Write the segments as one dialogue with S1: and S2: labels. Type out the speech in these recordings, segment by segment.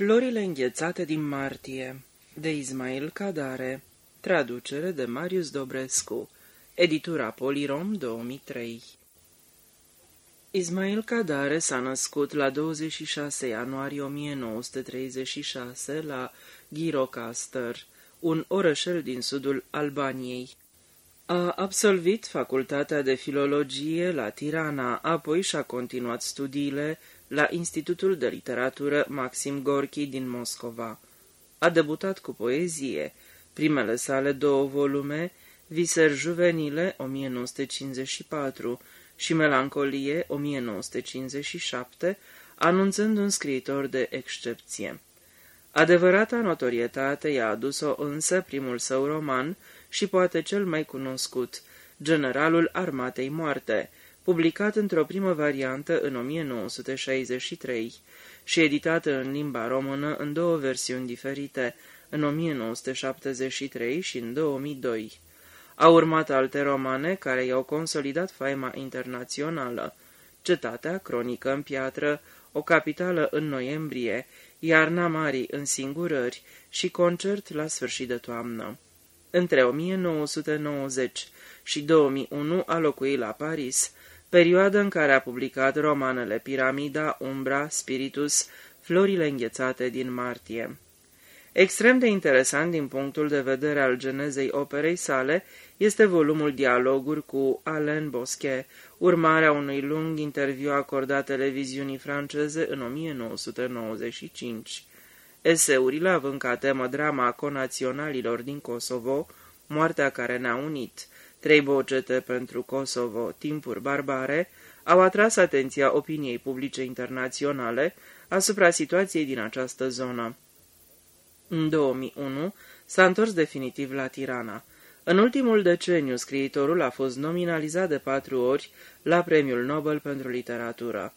S1: Florile înghețate din martie de Ismail Cadare Traducere de Marius Dobrescu Editura Polirom 2003 Ismail Cadare s-a născut la 26 ianuarie 1936 la Ghirocaster, un orășel din sudul Albaniei. A absolvit facultatea de filologie la Tirana, apoi și-a continuat studiile la Institutul de Literatură Maxim Gorki din Moscova. A debutat cu poezie, primele sale două volume, Viseri juvenile 1954 și Melancolie 1957, anunțând un scriitor de excepție. Adevărata notorietate i-a adus-o însă primul său roman și poate cel mai cunoscut, Generalul Armatei Moarte, publicat într-o primă variantă în 1963 și editată în limba română în două versiuni diferite, în 1973 și în 2002. Au urmat alte romane care i-au consolidat faima internațională. Cetatea, cronică în piatră, o capitală în noiembrie, iarna mari în singurări și concert la sfârșit de toamnă. Între 1990 și 2001 a locuit la Paris, perioadă în care a publicat romanele Piramida, Umbra, Spiritus, Florile înghețate din martie. Extrem de interesant din punctul de vedere al genezei operei sale este volumul Dialoguri cu Alain Bosquet, urmarea unui lung interviu acordat televiziunii franceze în 1995. Eseurile având ca temă drama conaționalilor din Kosovo, moartea care ne-a unit, trei bogete pentru Kosovo, timpuri barbare, au atras atenția opiniei publice internaționale asupra situației din această zonă. În 2001 s-a întors definitiv la Tirana. În ultimul deceniu, scriitorul a fost nominalizat de patru ori la Premiul Nobel pentru Literatură.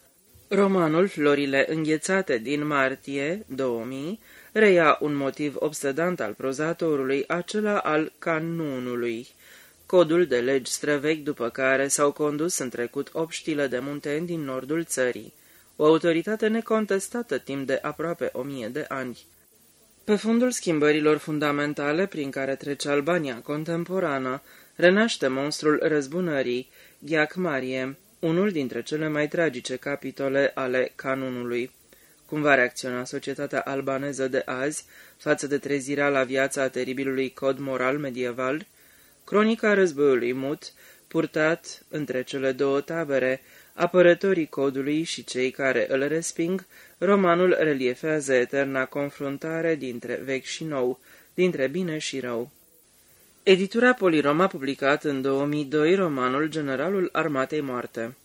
S1: Romanul Florile înghețate din martie 2000 reia un motiv obsedant al prozatorului, acela al canunului, codul de legi străvechi după care s-au condus în trecut obștile de munteni din nordul țării, o autoritate necontestată timp de aproape o mie de ani. Pe fundul schimbărilor fundamentale prin care trece Albania contemporană, renaște monstrul răzbunării, Ghiac Marie, unul dintre cele mai tragice capitole ale canunului. Cum va reacționa societatea albaneză de azi față de trezirea la viața a teribilului cod moral medieval? Cronica războiului mut, purtat între cele două tabere, apărătorii codului și cei care îl resping, romanul reliefează eterna confruntare dintre vechi și nou, dintre bine și rău. Editura Polirom a publicat în 2002 romanul Generalul Armatei Moarte.